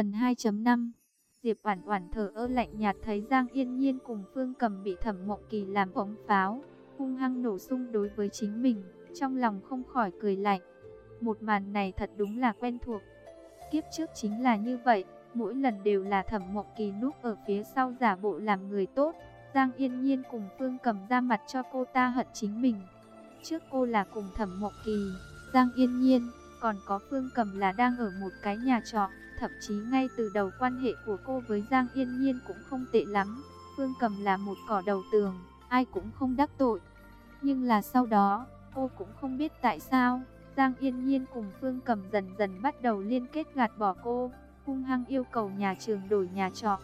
Phần 2.5 Diệp Oản Oản thở ơ lạnh nhạt thấy Giang Yên Nhiên cùng Phương Cầm bị Thẩm Mộng Kỳ làm ống pháo, hung hăng nổ sung đối với chính mình, trong lòng không khỏi cười lạnh. Một màn này thật đúng là quen thuộc. Kiếp trước chính là như vậy, mỗi lần đều là Thẩm Mộng Kỳ núp ở phía sau giả bộ làm người tốt, Giang Yên Nhiên cùng Phương Cầm ra mặt cho cô ta hận chính mình. Trước cô là cùng Thẩm Mộng Kỳ, Giang Yên Nhiên, còn có Phương Cầm là đang ở một cái nhà trọ, thậm chí ngay từ đầu quan hệ của cô với Giang Yên Nhiên cũng không tệ lắm. Phương Cầm là một cỏ đầu tường, ai cũng không đắc tội. Nhưng là sau đó, cô cũng không biết tại sao, Giang Yên Nhiên cùng Phương Cầm dần dần bắt đầu liên kết gạt bỏ cô, hung hăng yêu cầu nhà trường đổi nhà trọ.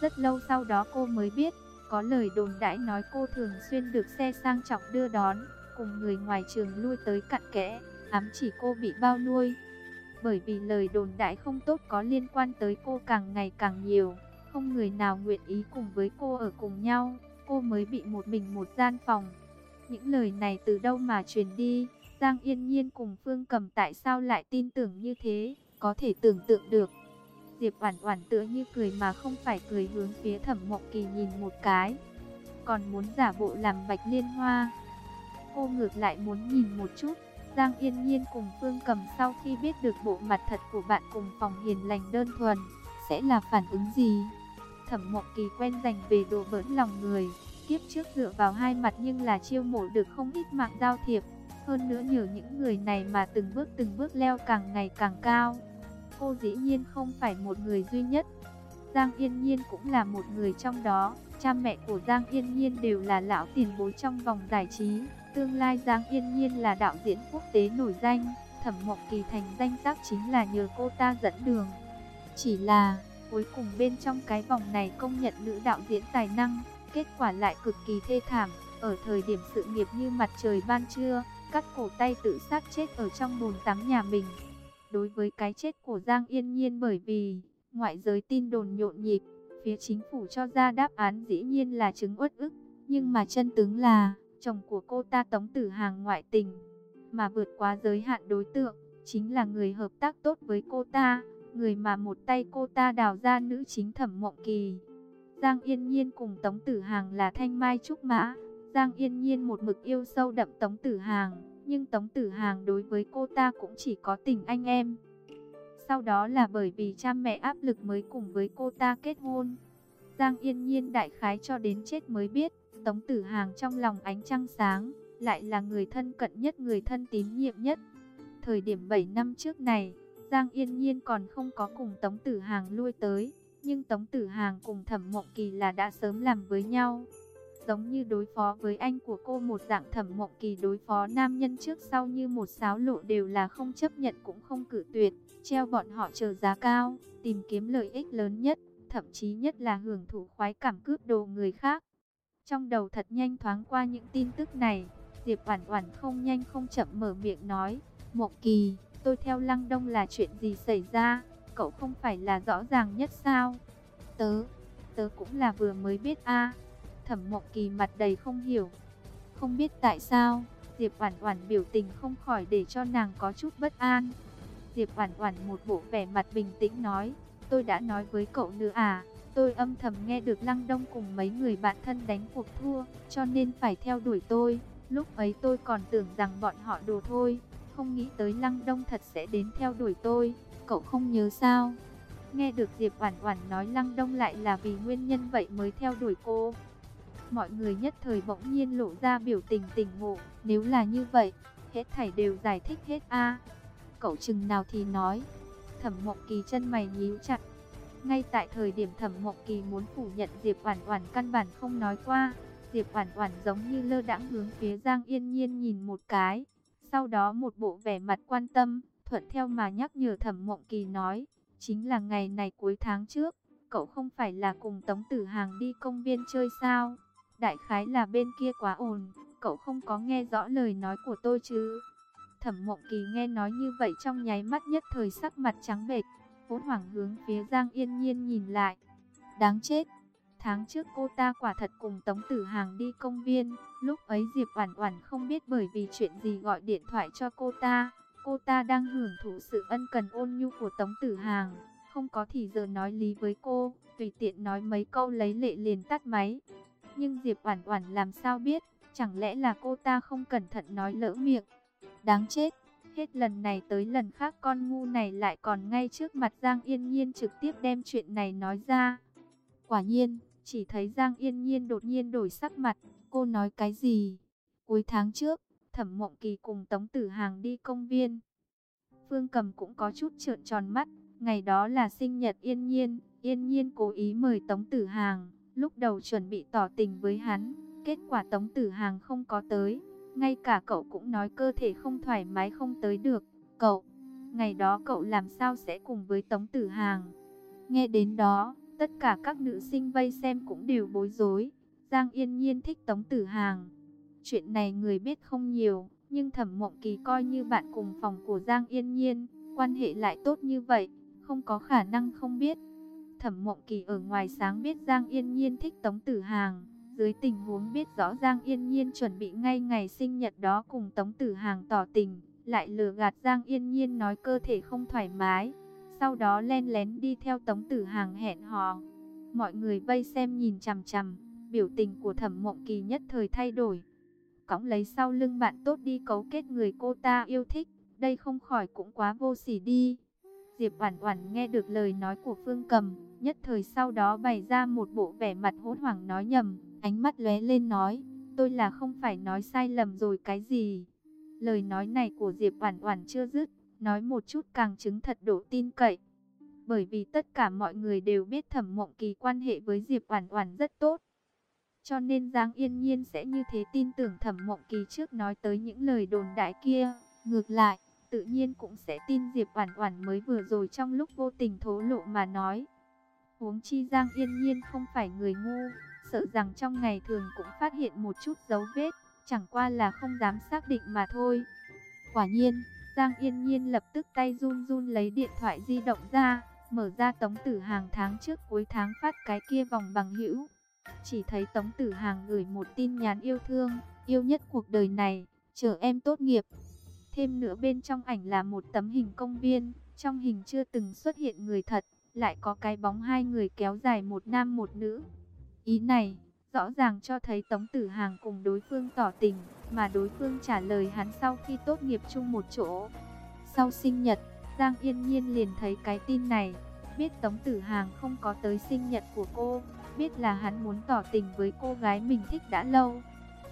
Rất lâu sau đó cô mới biết, có lời đồn đãi nói cô thường xuyên được xe sang trọng đưa đón, cùng người ngoài trường lui tới cặn kẽ, ám chỉ cô bị bao nuôi. Bởi vì lời đồn đại không tốt có liên quan tới cô càng ngày càng nhiều, không người nào nguyện ý cùng với cô ở cùng nhau, cô mới bị một mình một gian phòng. Những lời này từ đâu mà truyền đi, Giang Yên Nhiên cùng Phương Cầm tại sao lại tin tưởng như thế, có thể tưởng tượng được. Diệp Oản Oản tựa như cười mà không phải cười hướng phía Thẩm Mộng Kỳ nhìn một cái, còn muốn giả bộ làm Bạch Liên Hoa. Cô ngược lại muốn nhìn một chút, Giang Yên Nhiên cùng Phương Cầm sau khi biết được bộ mặt thật của bạn cùng phòng hiền lành đơn thuần, sẽ là phản ứng gì? Thẩm Mộng Kỳ quen dành về đồ bỡn lòng người, kiếp trước dựa vào hai mặt nhưng là chiêu mộ được không ít mạng giao thiệp, hơn nữa nhờ những người này mà từng bước từng bước leo càng ngày càng cao. Cô dĩ nhiên không phải một người duy nhất, Giang Yên Nhiên cũng là một người trong đó, cha mẹ của Giang Yên Nhiên đều là lão tiền bối trong vòng giải trí. Tương lai Giang Yên Nhiên là đạo diễn quốc tế nổi danh, Thẩm Mộng Kỳ thành danh tác chính là nhờ cô ta dẫn đường. Chỉ là, cuối cùng bên trong cái vòng này công nhận nữ đạo diễn tài năng, kết quả lại cực kỳ thê thảm, ở thời điểm sự nghiệp như mặt trời ban trưa, cắt cổ tay tự sát chết ở trong bồn tắm nhà mình. Đối với cái chết của Giang Yên Nhiên bởi vì ngoại giới tin đồn nhộn nhịp, phía chính phủ cho ra đáp án dĩ nhiên là chứng uất ức, nhưng mà chân tướng là chồng của cô ta Tống Tử Hàng ngoại tình, mà vượt quá giới hạn đối tượng, chính là người hợp tác tốt với cô ta, người mà một tay cô ta đào ra nữ chính Thẩm Mộng Kỳ. Giang Yên Nhiên cùng Tống Tử Hàng là thanh mai trúc mã, Giang Yên Nhiên một mực yêu sâu đậm Tống Tử Hàng, nhưng Tống Tử Hàng đối với cô ta cũng chỉ có tình anh em. Sau đó là bởi vì cha mẹ áp lực mới cùng với cô ta kết hôn. Giang Yên Nhiên đại khái cho đến chết mới biết, Tống Tử Hàng trong lòng ánh trăng sáng, lại là người thân cận nhất người thân tín nhiệm nhất. Thời điểm 7 năm trước này, Giang Yên Nhiên còn không có cùng Tống Tử Hàng lui tới, nhưng Tống Tử Hàng cùng Thẩm Mộng Kỳ là đã sớm làm với nhau. Giống như đối phó với anh của cô một dạng Thẩm Mộng Kỳ đối phó nam nhân trước sau như một sáo lộ đều là không chấp nhận cũng không cử tuyệt, treo bọn họ chờ giá cao, tìm kiếm lợi ích lớn nhất, thậm chí nhất là hưởng thụ khoái cảm cướp đồ người khác. Trong đầu thật nhanh thoáng qua những tin tức này, Diệp Oản Oản không nhanh không chậm mở miệng nói, "Mộc Kỳ, tôi theo Lăng Đông là chuyện gì xảy ra, cậu không phải là rõ ràng nhất sao?" "Tớ, tớ cũng là vừa mới biết a." Thẩm Mộc Kỳ mặt đầy không hiểu. Không biết tại sao, Diệp Oản Oản biểu tình không khỏi để cho nàng có chút bất an. Diệp Oản Oản một bộ vẻ mặt bình tĩnh nói, "Tôi đã nói với cậu nữa à?" Tôi âm thầm nghe được Lăng Đông cùng mấy người bạn thân đánh cuộc thua, cho nên phải theo đuổi tôi. Lúc ấy tôi còn tưởng rằng bọn họ đồ thôi, không nghĩ tới Lăng Đông thật sẽ đến theo đuổi tôi. Cậu không nhớ sao? Nghe được Diệp Oản Oản nói Lăng Đông lại là vì nguyên nhân vậy mới theo đuổi cô. Mọi người nhất thời bỗng nhiên lộ ra biểu tình tỉnh ngộ, nếu là như vậy, hết thảy đều giải thích hết a. Cậu chừng nào thì nói. Thẩm Mộng Kỳ chân mày nhíu chặt, ngay tại thời điểm Thẩm Mộng Kỳ muốn phủ nhận Diệp Oản Oản căn bản không nói qua, Diệp Oản Oản giống như lơ đãng hướng phía Giang Yên Nhiên nhìn một cái, sau đó một bộ vẻ mặt quan tâm, thuận theo mà nhắc nhở Thẩm Mộng Kỳ nói, chính là ngày này cuối tháng trước, cậu không phải là cùng Tống Tử Hàng đi công viên chơi sao? Đại khái là bên kia quá ồn, cậu không có nghe rõ lời nói của tôi chứ? Thẩm Mộng Kỳ nghe nói như vậy trong nháy mắt nhất thời sắc mặt trắng bệch, vốn hoảng hướng phía Giang Yên Nhiên nhìn lại. Đáng chết! Tháng trước cô ta quả thật cùng Tống Tử Hàng đi công viên, lúc ấy Diệp Oản Oản không biết bởi vì chuyện gì gọi điện thoại cho cô ta. Cô ta đang hưởng thụ sự ân cần ôn nhu của Tống Tử Hàng, không có thì giờ nói lý với cô, tùy tiện nói mấy câu lấy lệ liền tắt máy. Nhưng Diệp Oản Oản làm sao biết, chẳng lẽ là cô ta không cẩn thận nói lỡ miệng. Đáng chết, hết lần này tới lần khác con ngu này lại còn ngay trước mặt Giang Yên Nhiên trực tiếp đem chuyện này nói ra. Quả nhiên, chỉ thấy Giang Yên Nhiên đột nhiên đổi sắc mặt, cô nói cái gì? Cuối tháng trước, Thẩm Mộng Kỳ cùng Tống Tử Hàng đi công viên. Phương Cầm cũng có chút trợn tròn mắt, ngày đó là sinh nhật Yên Nhiên, Yên Nhiên cố ý mời Tống Tử Hàng, lúc đầu chuẩn bị tỏ tình với hắn, kết quả Tống Tử Hàng không có tới, ngay cả cậu cũng nói cơ thể không thoải mái không tới được. Cậu, ngày đó cậu làm sao sẽ cùng với Tống Tử Hàng? Nghe đến đó, tất cả các nữ sinh vây xem cũng đều bối rối. Giang Yên Nhiên thích Tống Tử Hàng. Chuyện này người biết không nhiều, nhưng Thẩm Mộng Kỳ coi như bạn cùng phòng của Giang Yên Nhiên, quan hệ lại tốt như vậy, không có khả năng không biết. Thẩm Mộng Kỳ ở ngoài sáng biết Giang Yên Nhiên thích Tống Tử Hàng, dưới tình huống biết rõ Giang Yên Nhiên chuẩn bị ngay ngày sinh nhật đó cùng Tống Tử Hàng tỏ tình, lại lừa gạt Giang Yên Nhiên nói cơ thể không thoải mái, sau đó len lén đi theo Tống Tử Hàng hẹn hò. Mọi người vây xem nhìn chằm chằm, biểu tình của Thẩm Mộng Kỳ nhất thời thay đổi. Cõng lấy sau lưng bạn tốt đi cấu kết người cô ta yêu thích, đây không khỏi cũng quá vô sỉ đi. Diệp Oản Oản nghe được lời nói của Phương Cầm, nhất thời sau đó bày ra một bộ vẻ mặt hốt hoảng nói nhầm, ánh mắt lóe lên nói, tôi là không phải nói sai lầm rồi cái gì. Lời nói này của Diệp Oản Oản chưa dứt, nói một chút càng chứng thật độ tin cậy. Bởi vì tất cả mọi người đều biết Thẩm Mộng Kỳ quan hệ với Diệp Oản Oản rất tốt. Cho nên Giang Yên Nhiên sẽ như thế tin tưởng Thẩm Mộng Kỳ trước nói tới những lời đồn đại kia, ngược lại, tự nhiên cũng sẽ tin Diệp Oản Oản mới vừa rồi trong lúc vô tình thổ lộ mà nói. Huống chi Giang Yên Nhiên không phải người ngu, sợ rằng trong ngày thường cũng phát hiện một chút dấu vết, chẳng qua là không dám xác định mà thôi. Quả nhiên, Giang Yên Nhiên lập tức tay run run lấy điện thoại di động ra, mở ra tống tử hàng tháng trước cuối tháng phát cái kia vòng bằng hữu. Chỉ thấy tống tử hàng gửi một tin nhắn yêu thương, yêu nhất cuộc đời này, chờ em tốt nghiệp. Thêm nữa bên trong ảnh là một tấm hình công viên, trong hình chưa từng xuất hiện người thật, lại có cái bóng hai người kéo dài một nam một nữ. Ý này, rõ ràng cho thấy Tống Tử Hàng cùng đối phương tỏ tình, mà đối phương trả lời hắn sau khi tốt nghiệp chung một chỗ. Sau sinh nhật, Giang Yên Nhiên liền thấy cái tin này, biết Tống Tử Hàng không có tới sinh nhật của cô, biết là hắn muốn tỏ tình với cô gái mình thích đã lâu.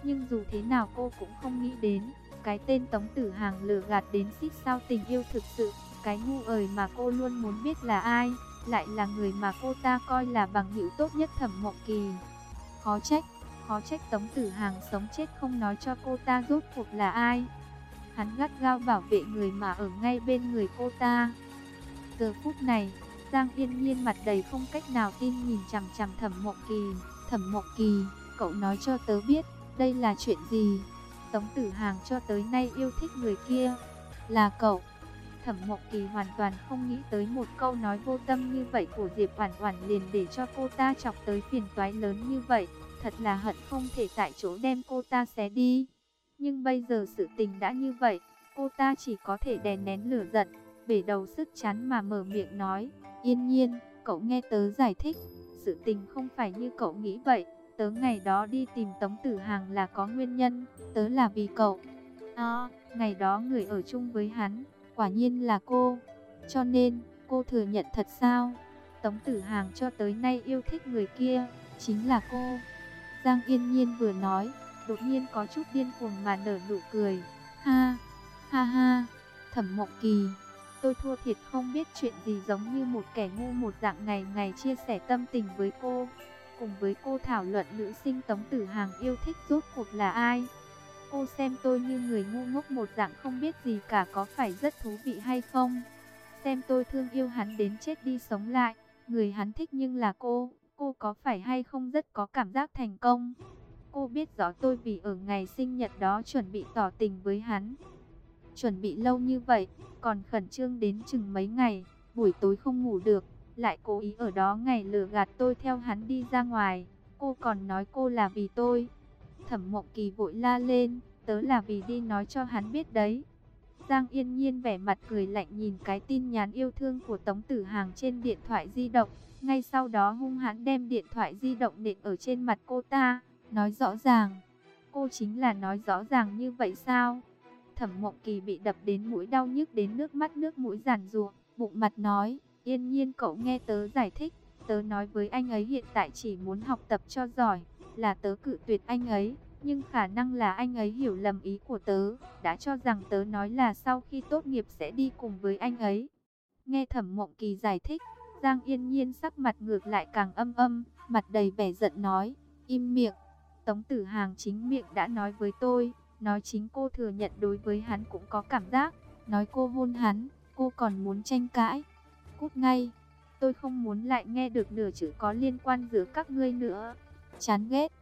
Nhưng dù thế nào cô cũng không nghĩ đến, cái tên Tống Tử Hàng lừa gạt đến xích sao tình yêu thực sự, cái ngu ời mà cô luôn muốn biết là ai lại là người mà cô ta coi là bằng hữu tốt nhất Thẩm Mộng Kỳ. Khó trách, khó trách Tống Tử Hàng sống chết không nói cho cô ta rốt cuộc là ai. Hắn gắt gao bảo vệ người mà ở ngay bên người cô ta. Giờ phút này, Giang Yên Nhiên mặt đầy không cách nào tin nhìn chằm chằm Thẩm Mộng Kỳ. Thẩm Mộng Kỳ, cậu nói cho tớ biết, đây là chuyện gì? Tống Tử Hàng cho tới nay yêu thích người kia, là cậu. Thẩm Mộc Kỳ hoàn toàn không nghĩ tới một câu nói vô tâm như vậy của Diệp Oản Oản liền để cho cô ta chọc tới phiền toái lớn như vậy, thật là hận không thể tại chỗ đem cô ta xé đi. Nhưng bây giờ sự tình đã như vậy, cô ta chỉ có thể đè nén lửa giận, bể đầu sức chán mà mở miệng nói, "Yên Nhiên, cậu nghe tớ giải thích, sự tình không phải như cậu nghĩ vậy, tớ ngày đó đi tìm Tống Tử Hàng là có nguyên nhân, tớ là vì cậu." À, ngày đó người ở chung với hắn Quả nhiên là cô. Cho nên, cô thừa nhận thật sao? Tống Tử Hàng cho tới nay yêu thích người kia, chính là cô. Giang Yên Nhiên vừa nói, đột nhiên có chút điên cuồng mà nở nụ cười. Ha, ha ha, thẩm mộng kỳ. Tôi thua thiệt không biết chuyện gì giống như một kẻ ngu một dạng ngày ngày chia sẻ tâm tình với cô. Cùng với cô thảo luận nữ sinh Tống Tử Hàng yêu thích rốt cuộc là ai. Cô xem tôi như người ngu ngốc một dạng không biết gì cả có phải rất thú vị hay không? Xem tôi thương yêu hắn đến chết đi sống lại, người hắn thích nhưng là cô, cô có phải hay không rất có cảm giác thành công? Cô biết rõ tôi vì ở ngày sinh nhật đó chuẩn bị tỏ tình với hắn. Chuẩn bị lâu như vậy, còn khẩn trương đến chừng mấy ngày, buổi tối không ngủ được, lại cố ý ở đó ngày lừa gạt tôi theo hắn đi ra ngoài. Cô còn nói cô là vì tôi. Thẩm Mộng Kỳ vội la lên, tớ là vì đi nói cho hắn biết đấy. Giang Yên Nhiên vẻ mặt cười lạnh nhìn cái tin nhắn yêu thương của Tống Tử Hàng trên điện thoại di động. Ngay sau đó hung hãn đem điện thoại di động nện ở trên mặt cô ta, nói rõ ràng. Cô chính là nói rõ ràng như vậy sao? Thẩm Mộng Kỳ bị đập đến mũi đau nhức đến nước mắt nước mũi giàn ruộng, bụng mặt nói, yên nhiên cậu nghe tớ giải thích, tớ nói với anh ấy hiện tại chỉ muốn học tập cho giỏi, là tớ cự tuyệt anh ấy, nhưng khả năng là anh ấy hiểu lầm ý của tớ, đã cho rằng tớ nói là sau khi tốt nghiệp sẽ đi cùng với anh ấy. Nghe Thẩm Mộng Kỳ giải thích, Giang Yên Nhiên sắc mặt ngược lại càng âm âm, mặt đầy vẻ giận nói, im miệng. Tống Tử Hàng chính miệng đã nói với tôi, nói chính cô thừa nhận đối với hắn cũng có cảm giác, nói cô hôn hắn, cô còn muốn tranh cãi. Cút ngay, tôi không muốn lại nghe được nửa chữ có liên quan giữa các ngươi nữa. Chán ghét.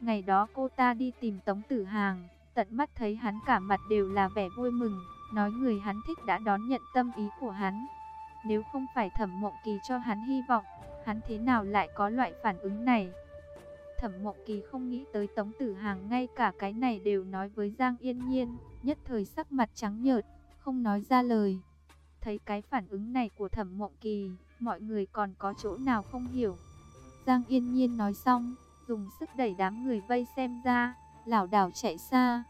Ngày đó cô ta đi tìm Tống Tử Hàng, tận mắt thấy hắn cả mặt đều là vẻ vui mừng, nói người hắn thích đã đón nhận tâm ý của hắn. Nếu không phải thẩm mộng kỳ cho hắn hy vọng, hắn thế nào lại có loại phản ứng này? Thẩm Mộng Kỳ không nghĩ tới Tống Tử Hàng ngay cả cái này đều nói với Giang Yên Nhiên, nhất thời sắc mặt trắng nhợt, không nói ra lời. Thấy cái phản ứng này của Thẩm Mộng Kỳ, mọi người còn có chỗ nào không hiểu. Giang Yên Nhiên nói xong, dùng sức đẩy đám người vây xem ra, lảo đảo chạy xa.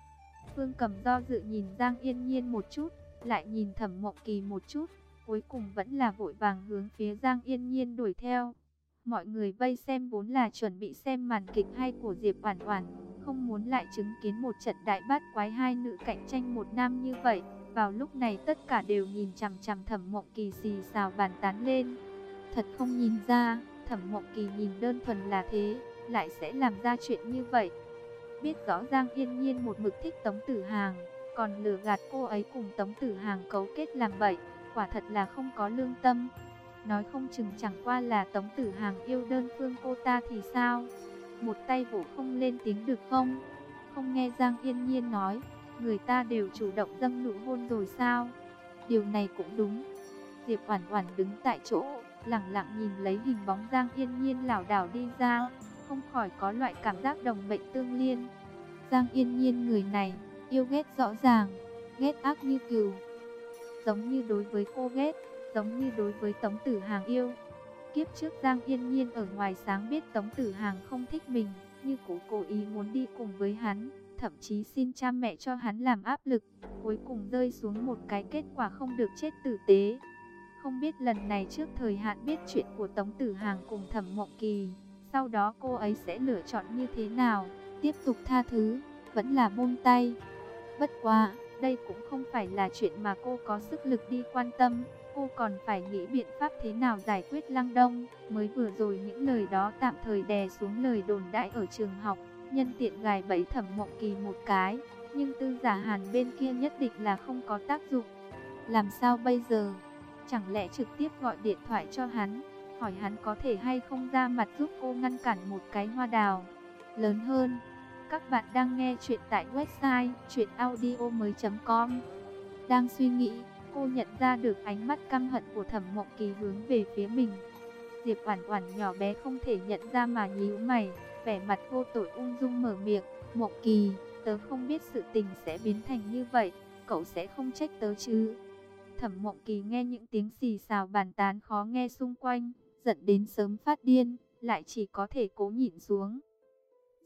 Phương Cầm do dự nhìn Giang Yên Nhiên một chút, lại nhìn Thẩm Mộng Kỳ một chút, cuối cùng vẫn là vội vàng hướng phía Giang Yên Nhiên đuổi theo. Mọi người vây xem vốn là chuẩn bị xem màn kịch hay của Diệp Oản Oản, không muốn lại chứng kiến một trận đại bát quái hai nữ cạnh tranh một nam như vậy. Vào lúc này tất cả đều nhìn chằm chằm Thẩm Mộng Kỳ xì xào bàn tán lên. Thật không nhìn ra, Thẩm Mộng Kỳ nhìn đơn thuần là thế, lại sẽ làm ra chuyện như vậy. Biết rõ Giang Yên Nhiên một mực thích Tống Tử Hàng, còn lừa gạt cô ấy cùng Tống Tử Hàng cấu kết làm vậy, quả thật là không có lương tâm. Nói không chừng chẳng qua là Tống Tử Hàng yêu đơn phương cô ta thì sao? Một tay vỗ không lên tiếng được không? Không nghe Giang Yên Nhiên nói, người ta đều chủ động dâng nụ hôn rồi sao? Điều này cũng đúng. Diệp Oản Oản đứng tại chỗ, lặng lặng nhìn lấy hình bóng Giang Yên Nhiên lảo đảo đi ra, không khỏi có loại cảm giác đồng mệnh tương liên. Giang Yên Nhiên người này, yêu ghét rõ ràng, ghét ác như cừu. Giống như đối với cô ghét, giống như đối với Tống Tử Hàng yêu. Kiếp trước Giang Yên Nhiên ở ngoài sáng biết Tống Tử Hàng không thích mình, như cố cố ý muốn đi cùng với hắn, thậm chí xin cha mẹ cho hắn làm áp lực, cuối cùng rơi xuống một cái kết quả không được chết tử tế. Không biết lần này trước thời hạn biết chuyện của Tống Tử Hàng cùng Thẩm Mộng Kỳ, sau đó cô ấy sẽ lựa chọn như thế nào, tiếp tục tha thứ, vẫn là buông tay. Bất quá, đây cũng không phải là chuyện mà cô có sức lực đi quan tâm cô còn phải nghĩ biện pháp thế nào giải quyết Lăng Đông. Mới vừa rồi những lời đó tạm thời đè xuống lời đồn đại ở trường học, nhân tiện gài bẫy thẩm mộng kỳ một cái. Nhưng tư giả hàn bên kia nhất định là không có tác dụng. Làm sao bây giờ? Chẳng lẽ trực tiếp gọi điện thoại cho hắn, hỏi hắn có thể hay không ra mặt giúp cô ngăn cản một cái hoa đào. Lớn hơn, các bạn đang nghe chuyện tại website chuyenaudio.com Đang suy nghĩ Cô nhận ra được ánh mắt căm hận của Thẩm Mộng Kỳ hướng về phía mình. Diệp Oản Oản nhỏ bé không thể nhận ra mà nhíu mày, vẻ mặt vô tội ung dung mở miệng, "Mộng Kỳ, tớ không biết sự tình sẽ biến thành như vậy, cậu sẽ không trách tớ chứ?" Thẩm Mộng Kỳ nghe những tiếng xì xào bàn tán khó nghe xung quanh, giận đến sớm phát điên, lại chỉ có thể cố nhịn xuống.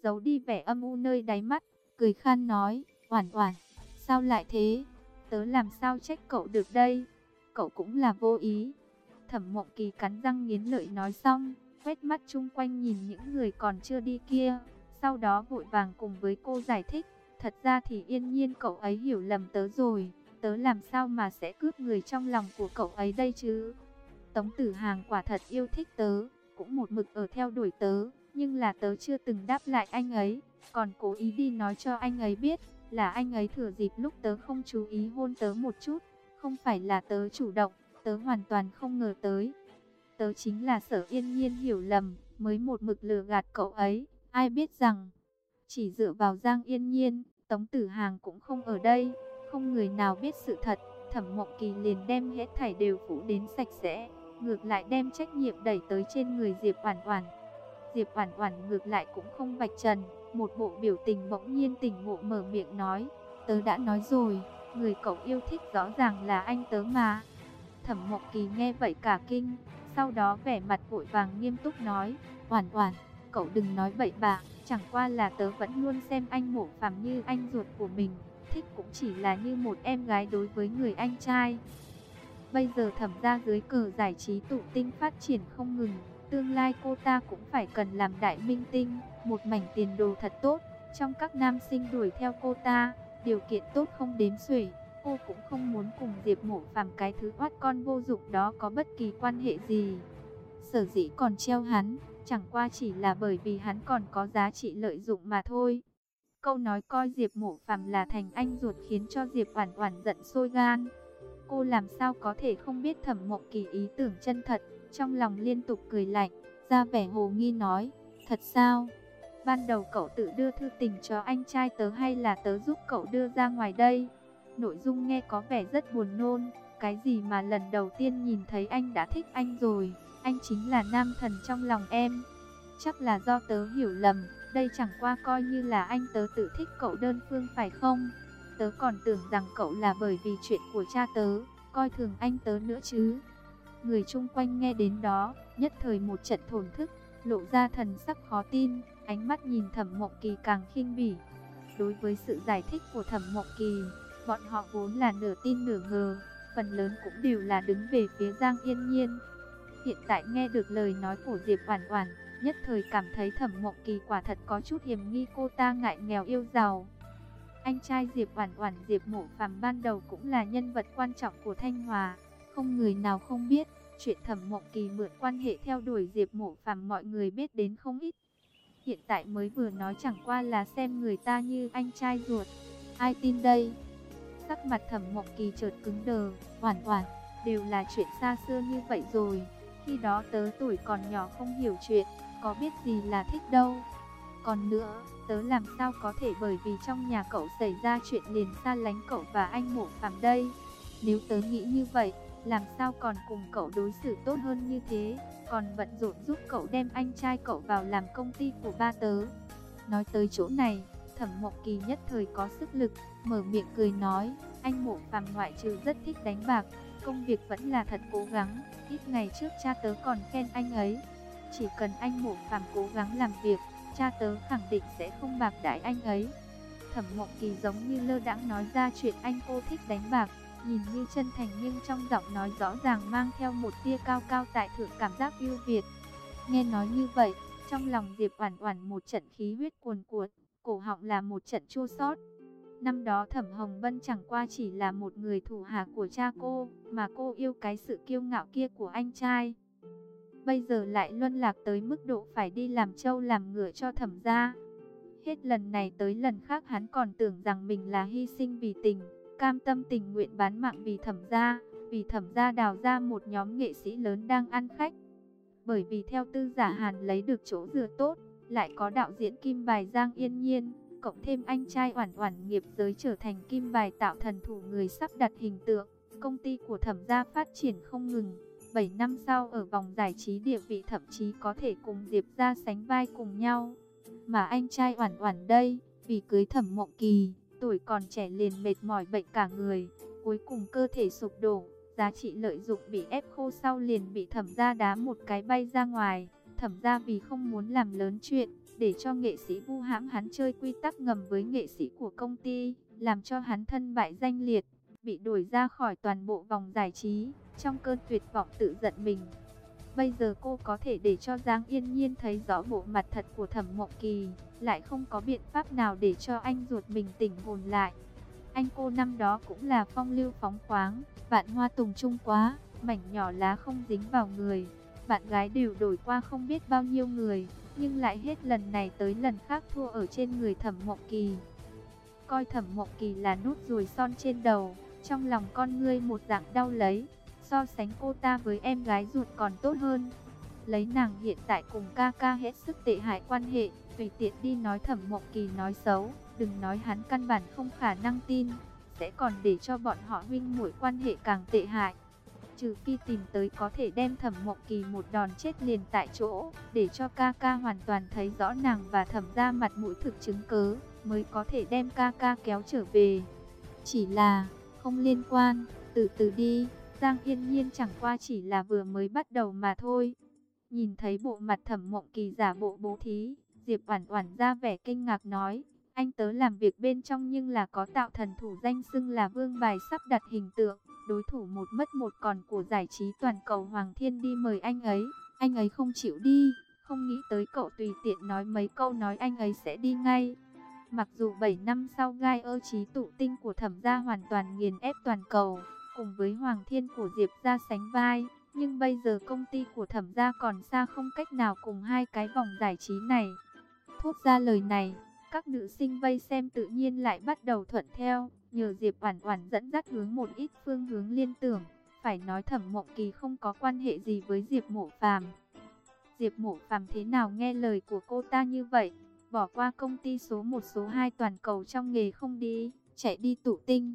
Giấu đi vẻ âm u nơi đáy mắt, cười khan nói, "Oản Oản, sao lại thế?" Tớ làm sao trách cậu được đây? Cậu cũng là vô ý. Thẩm mộng kỳ cắn răng nghiến lợi nói xong, quét mắt chung quanh nhìn những người còn chưa đi kia. Sau đó vội vàng cùng với cô giải thích. Thật ra thì yên nhiên cậu ấy hiểu lầm tớ rồi. Tớ làm sao mà sẽ cướp người trong lòng của cậu ấy đây chứ? Tống tử hàng quả thật yêu thích tớ, cũng một mực ở theo đuổi tớ. Nhưng là tớ chưa từng đáp lại anh ấy, còn cố ý đi nói cho anh ấy biết là anh ấy thừa dịp lúc tớ không chú ý hôn tớ một chút, không phải là tớ chủ động, tớ hoàn toàn không ngờ tới. Tớ chính là sở yên nhiên hiểu lầm, mới một mực lừa gạt cậu ấy, ai biết rằng, chỉ dựa vào Giang Yên Nhiên, Tống Tử Hàng cũng không ở đây, không người nào biết sự thật, Thẩm Mộng Kỳ liền đem hết thảy đều phủ đến sạch sẽ, ngược lại đem trách nhiệm đẩy tới trên người Diệp Oản Oản. Diệp Oản Oản ngược lại cũng không vạch trần, một bộ biểu tình bỗng nhiên tỉnh ngộ mở miệng nói, tớ đã nói rồi, Người cậu yêu thích rõ ràng là anh tớ mà. Thẩm Mộc Kỳ nghe vậy cả kinh, sau đó vẻ mặt vội vàng nghiêm túc nói, Oản Oản, cậu đừng nói bậy bạ, chẳng qua là tớ vẫn luôn xem anh Mộ Phàm như anh ruột của mình, thích cũng chỉ là như một em gái đối với người anh trai. Bây giờ thẩm ra dưới cờ giải trí tụ tinh phát triển không ngừng, tương lai cô ta cũng phải cần làm đại minh tinh, một mảnh tiền đồ thật tốt, trong các nam sinh đuổi theo cô ta, điều kiện tốt không đếm xuể, cô cũng không muốn cùng Diệp Mộ Phàm cái thứ oát con vô dụng đó có bất kỳ quan hệ gì. Sở dĩ còn treo hắn, chẳng qua chỉ là bởi vì hắn còn có giá trị lợi dụng mà thôi. Câu nói coi Diệp Mộ Phàm là thành anh ruột khiến cho Diệp Oản Oản giận sôi gan. Cô làm sao có thể không biết Thẩm Mộng Kỳ ý tưởng chân thật, trong lòng liên tục cười lạnh, ra vẻ hồ nghi nói, "Thật sao? Ban đầu cậu tự đưa thư tình cho anh trai tớ hay là tớ giúp cậu đưa ra ngoài đây?" Nội dung nghe có vẻ rất buồn nôn, cái gì mà lần đầu tiên nhìn thấy anh đã thích anh rồi, anh chính là nam thần trong lòng em. Chắc là do tớ hiểu lầm, đây chẳng qua coi như là anh tớ tự thích cậu đơn phương phải không? Tớ còn tưởng rằng cậu là bởi vì chuyện của cha tớ, coi thường anh tớ nữa chứ. Người chung quanh nghe đến đó, nhất thời một trận thổn thức, lộ ra thần sắc khó tin, ánh mắt nhìn thẩm mộng kỳ càng khinh bỉ. Đối với sự giải thích của thẩm mộng kỳ, bọn họ vốn là nửa tin nửa ngờ, phần lớn cũng đều là đứng về phía Giang Yên Nhiên. Hiện tại nghe được lời nói của Diệp Oản Oản, nhất thời cảm thấy Thẩm Mộng Kỳ quả thật có chút hiểm nghi cô ta ngại nghèo yêu giàu. Anh trai Diệp Oản Oản Diệp Mộ Phàm ban đầu cũng là nhân vật quan trọng của Thanh Hòa, không người nào không biết, chuyện Thẩm Mộng Kỳ mượn quan hệ theo đuổi Diệp Mộ Phàm mọi người biết đến không ít. Hiện tại mới vừa nói chẳng qua là xem người ta như anh trai ruột, ai tin đây? Sắc mặt Thẩm Mộng Kỳ chợt cứng đờ, hoàn toàn đều là chuyện xa xưa như vậy rồi. Khi đó tớ tuổi còn nhỏ không hiểu chuyện, có biết gì là thích đâu. Còn nữa, tớ làm sao có thể bởi vì trong nhà cậu xảy ra chuyện liền xa lánh cậu và anh mộ phàm đây. Nếu tớ nghĩ như vậy, làm sao còn cùng cậu đối xử tốt hơn như thế, còn bận rộn giúp cậu đem anh trai cậu vào làm công ty của ba tớ. Nói tới chỗ này, Thẩm Mộc Kỳ nhất thời có sức lực, mở miệng cười nói, anh mộ phàm ngoại trừ rất thích đánh bạc, công việc vẫn là thật cố gắng, ít ngày trước cha tớ còn khen anh ấy. Chỉ cần anh mộ phàm cố gắng làm việc, cha tớ khẳng định sẽ không bạc đãi anh ấy. Thẩm Mộng Kỳ giống như lơ đãng nói ra chuyện anh cô thích đánh bạc, nhìn như chân thành nhưng trong giọng nói rõ ràng mang theo một tia cao cao tại thượng cảm giác yêu việt. Nghe nói như vậy, trong lòng Diệp Oản Oản một trận khí huyết cuồn cuộn, cổ họng là một trận chua xót. Năm đó Thẩm Hồng Vân chẳng qua chỉ là một người thủ hạ của cha cô, mà cô yêu cái sự kiêu ngạo kia của anh trai. Bây giờ lại luân lạc tới mức độ phải đi làm trâu làm ngựa cho thẩm gia. Hết lần này tới lần khác hắn còn tưởng rằng mình là hy sinh vì tình, cam tâm tình nguyện bán mạng vì thẩm gia, vì thẩm gia đào ra một nhóm nghệ sĩ lớn đang ăn khách. Bởi vì theo tư giả Hàn lấy được chỗ dựa tốt, lại có đạo diễn kim bài Giang Yên Nhiên, cộng thêm anh trai oản oản nghiệp giới trở thành kim bài tạo thần thủ người sắp đặt hình tượng. Công ty của thẩm gia phát triển không ngừng. 7 năm sau ở vòng giải trí địa vị thậm chí có thể cùng Diệp ra sánh vai cùng nhau. Mà anh trai oản oản đây, vì cưới thẩm mộng kỳ, tuổi còn trẻ liền mệt mỏi bệnh cả người, cuối cùng cơ thể sụp đổ, giá trị lợi dụng bị ép khô sau liền bị thẩm ra đá một cái bay ra ngoài. Thẩm ra vì không muốn làm lớn chuyện, để cho nghệ sĩ vu hãm hắn chơi quy tắc ngầm với nghệ sĩ của công ty, làm cho hắn thân bại danh liệt, bị đuổi ra khỏi toàn bộ vòng giải trí, trong cơn tuyệt vọng tự giận mình. Bây giờ cô có thể để cho Giang Yên Nhiên thấy rõ bộ mặt thật của Thẩm Mộng Kỳ, lại không có biện pháp nào để cho anh ruột mình tỉnh hồn lại. Anh cô năm đó cũng là phong lưu phóng khoáng, vạn hoa tùng trung quá, mảnh nhỏ lá không dính vào người. Bạn gái đều đổi qua không biết bao nhiêu người, nhưng lại hết lần này tới lần khác thua ở trên người Thẩm Mộng Kỳ. Coi Thẩm Mộng Kỳ là nút ruồi son trên đầu, trong lòng con ngươi một dạng đau lấy, so sánh cô ta với em gái ruột còn tốt hơn. Lấy nàng hiện tại cùng ca ca hết sức tệ hại quan hệ, tùy tiện đi nói Thẩm Mộng Kỳ nói xấu, đừng nói hắn căn bản không khả năng tin, sẽ còn để cho bọn họ huynh muội quan hệ càng tệ hại trừ phi tìm tới có thể đem thẩm mộng kỳ một đòn chết liền tại chỗ, để cho ca ca hoàn toàn thấy rõ nàng và thẩm ra mặt mũi thực chứng cớ, mới có thể đem ca ca kéo trở về. Chỉ là, không liên quan, từ từ đi, Giang Yên Nhiên chẳng qua chỉ là vừa mới bắt đầu mà thôi. Nhìn thấy bộ mặt thẩm mộng kỳ giả bộ bố thí, Diệp Oản Oản ra vẻ kinh ngạc nói, anh tớ làm việc bên trong nhưng là có tạo thần thủ danh xưng là vương bài sắp đặt hình tượng, đối thủ một mất một còn của giải trí toàn cầu Hoàng Thiên đi mời anh ấy, anh ấy không chịu đi, không nghĩ tới cậu tùy tiện nói mấy câu nói anh ấy sẽ đi ngay. Mặc dù 7 năm sau gai ơ trí tụ tinh của thẩm gia hoàn toàn nghiền ép toàn cầu, cùng với Hoàng Thiên của Diệp gia sánh vai, nhưng bây giờ công ty của thẩm gia còn xa không cách nào cùng hai cái vòng giải trí này. Thốt ra lời này, các nữ sinh vây xem tự nhiên lại bắt đầu thuận theo, nhờ Diệp Oản Oản dẫn dắt hướng một ít phương hướng liên tưởng, phải nói Thẩm Mộng Kỳ không có quan hệ gì với Diệp Mộ Phàm. Diệp Mộ Phàm thế nào nghe lời của cô ta như vậy, bỏ qua công ty số 1 số 2 toàn cầu trong nghề không đi, chạy đi tụ tinh.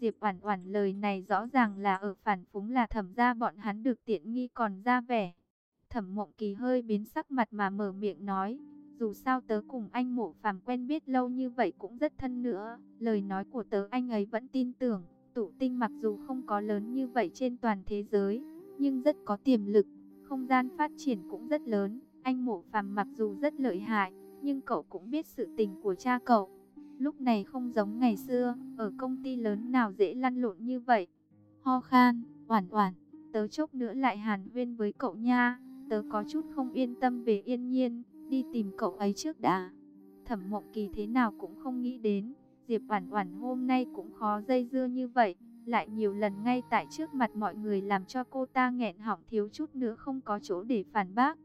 Diệp Oản Oản lời này rõ ràng là ở phản phúng là Thẩm gia bọn hắn được tiện nghi còn ra vẻ. Thẩm Mộng Kỳ hơi biến sắc mặt mà mở miệng nói, dù sao tớ cùng anh mộ phàm quen biết lâu như vậy cũng rất thân nữa. Lời nói của tớ anh ấy vẫn tin tưởng. Tụ tinh mặc dù không có lớn như vậy trên toàn thế giới. Nhưng rất có tiềm lực. Không gian phát triển cũng rất lớn. Anh mộ phàm mặc dù rất lợi hại. Nhưng cậu cũng biết sự tình của cha cậu. Lúc này không giống ngày xưa. Ở công ty lớn nào dễ lăn lộn như vậy. Ho khan, oản oản. Tớ chốc nữa lại hàn huyên với cậu nha. Tớ có chút không yên tâm về yên nhiên đi tìm cậu ấy trước đã. Thẩm Mộng Kỳ thế nào cũng không nghĩ đến, Diệp Oản Oản hôm nay cũng khó dây dưa như vậy, lại nhiều lần ngay tại trước mặt mọi người làm cho cô ta nghẹn họng thiếu chút nữa không có chỗ để phản bác.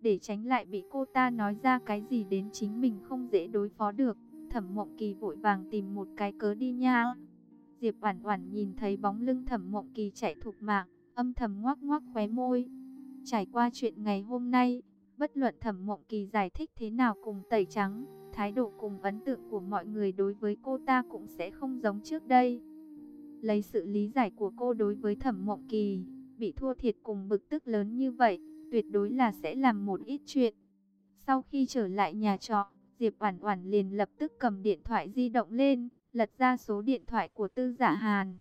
Để tránh lại bị cô ta nói ra cái gì đến chính mình không dễ đối phó được, Thẩm Mộng Kỳ vội vàng tìm một cái cớ đi nha. Diệp Oản Oản nhìn thấy bóng lưng Thẩm Mộng Kỳ chạy thục mạng, âm thầm ngoác ngoác khóe môi. Trải qua chuyện ngày hôm nay, Bất luận thẩm mộng kỳ giải thích thế nào cùng tẩy trắng, thái độ cùng ấn tượng của mọi người đối với cô ta cũng sẽ không giống trước đây. Lấy sự lý giải của cô đối với thẩm mộng kỳ, bị thua thiệt cùng bực tức lớn như vậy, tuyệt đối là sẽ làm một ít chuyện. Sau khi trở lại nhà trọ, Diệp Oản Oản liền lập tức cầm điện thoại di động lên, lật ra số điện thoại của Tư Giả Hàn.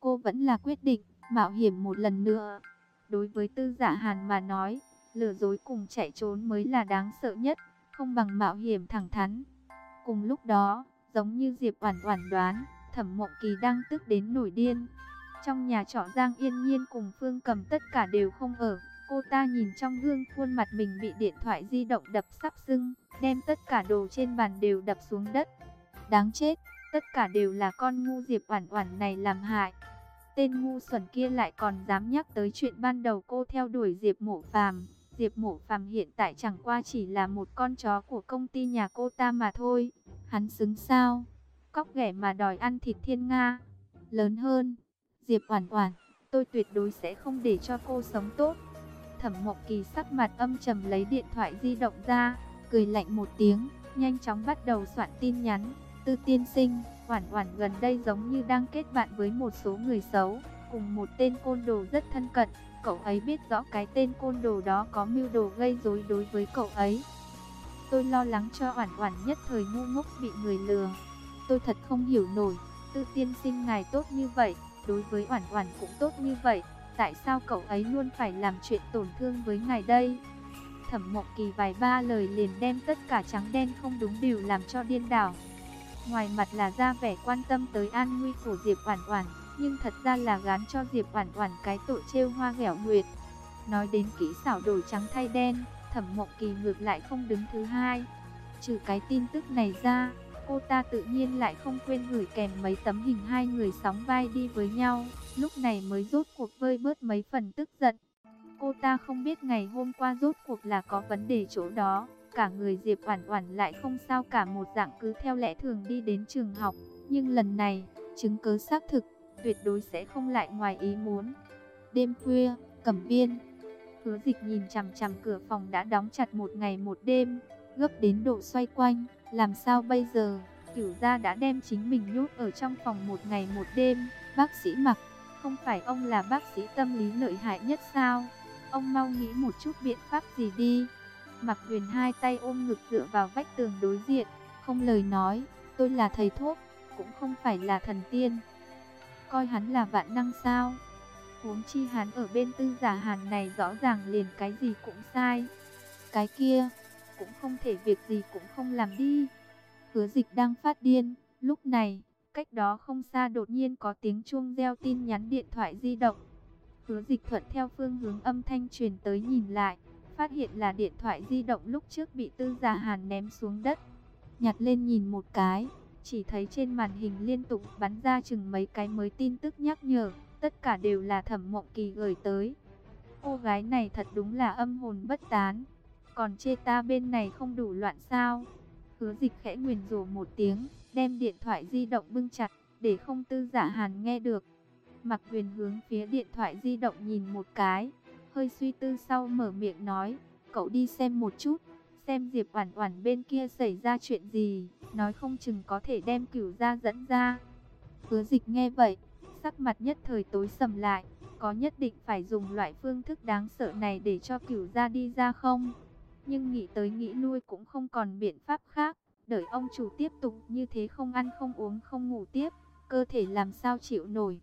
Cô vẫn là quyết định mạo hiểm một lần nữa. Đối với Tư Giả Hàn mà nói, lừa dối cùng chạy trốn mới là đáng sợ nhất, không bằng mạo hiểm thẳng thắn. Cùng lúc đó, giống như Diệp Oản Oản đoán, Thẩm Mộng Kỳ đang tức đến nổi điên. Trong nhà trọ Giang Yên Nhiên cùng Phương Cầm tất cả đều không ở, cô ta nhìn trong gương khuôn mặt mình bị điện thoại di động đập sắp sưng, đem tất cả đồ trên bàn đều đập xuống đất. Đáng chết, tất cả đều là con ngu Diệp Oản Oản này làm hại. Tên ngu xuẩn kia lại còn dám nhắc tới chuyện ban đầu cô theo đuổi Diệp Mộ Phàm. Diệp Mộ Phàm hiện tại chẳng qua chỉ là một con chó của công ty nhà cô ta mà thôi. Hắn xứng sao? Cóc ghẻ mà đòi ăn thịt thiên nga. Lớn hơn. Diệp Oản Oản, tôi tuyệt đối sẽ không để cho cô sống tốt. Thẩm Mộng Kỳ sắc mặt âm trầm lấy điện thoại di động ra, cười lạnh một tiếng, nhanh chóng bắt đầu soạn tin nhắn. Tư tiên sinh, Oản Oản gần đây giống như đang kết bạn với một số người xấu, cùng một tên côn đồ rất thân cận, cậu ấy biết rõ cái tên côn đồ đó có mưu đồ gây rối đối với cậu ấy. Tôi lo lắng cho Oản Oản nhất thời ngu ngốc bị người lừa. Tôi thật không hiểu nổi, Tư tiên sinh ngài tốt như vậy, đối với Oản Oản cũng tốt như vậy, tại sao cậu ấy luôn phải làm chuyện tổn thương với ngài đây? Thẩm Mộng Kỳ vài ba lời liền đem tất cả trắng đen không đúng điều làm cho điên đảo. Ngoài mặt là ra vẻ quan tâm tới an nguy của Diệp Oản Oản, nhưng thật ra là gán cho Diệp Oản Oản cái tội trêu hoa ghẹo nguyệt. Nói đến kỹ xảo đổi trắng thay đen, Thẩm Mộng Kỳ ngược lại không đứng thứ hai. Trừ cái tin tức này ra, cô ta tự nhiên lại không quên gửi kèm mấy tấm hình hai người sóng vai đi với nhau, lúc này mới rốt cuộc vơi bớt mấy phần tức giận. Cô ta không biết ngày hôm qua rốt cuộc là có vấn đề chỗ đó, cả người Diệp Oản Oản lại không sao cả một dạng cứ theo lẽ thường đi đến trường học, nhưng lần này, chứng cứ xác thực tuyệt đối sẽ không lại ngoài ý muốn. Đêm khuya, Cẩm Viên, Hứa Dịch nhìn chằm chằm cửa phòng đã đóng chặt một ngày một đêm, gấp đến độ xoay quanh, làm sao bây giờ? Cửu gia đã đem chính mình nhốt ở trong phòng một ngày một đêm, bác sĩ Mặc, không phải ông là bác sĩ tâm lý lợi hại nhất sao? Ông mau nghĩ một chút biện pháp gì đi. Mặc Huyền hai tay ôm ngực dựa vào vách tường đối diện, không lời nói, tôi là thầy thuốc, cũng không phải là thần tiên. coi hắn là vạn năng sao? Huống chi hắn ở bên tư giả hàn này rõ ràng liền cái gì cũng sai. Cái kia, cũng không thể việc gì cũng không làm đi. Hứa dịch đang phát điên, lúc này, cách đó không xa đột nhiên có tiếng chuông reo tin nhắn điện thoại di động. Hứa dịch thuận theo phương hướng âm thanh truyền tới nhìn lại, phát hiện là điện thoại di động lúc trước bị tư giả hàn ném xuống đất. Nhặt lên nhìn một cái, chỉ thấy trên màn hình liên tục bắn ra chừng mấy cái mới tin tức nhắc nhở, tất cả đều là thẩm mộng kỳ gửi tới. Cô gái này thật đúng là âm hồn bất tán, còn chê ta bên này không đủ loạn sao. Hứa dịch khẽ nguyền rủa một tiếng, đem điện thoại di động bưng chặt, để không tư giả hàn nghe được. Mặc huyền hướng phía điện thoại di động nhìn một cái, hơi suy tư sau mở miệng nói, cậu đi xem một chút, xem Diệp Oản Oản bên kia xảy ra chuyện gì, nói không chừng có thể đem cửu gia dẫn ra. Hứa dịch nghe vậy, sắc mặt nhất thời tối sầm lại, có nhất định phải dùng loại phương thức đáng sợ này để cho cửu gia đi ra không? Nhưng nghĩ tới nghĩ lui cũng không còn biện pháp khác, đợi ông chủ tiếp tục như thế không ăn không uống không ngủ tiếp, cơ thể làm sao chịu nổi.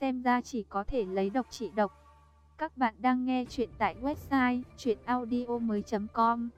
Xem ra chỉ có thể lấy độc trị độc. Các bạn đang nghe chuyện tại website chuyenaudio.com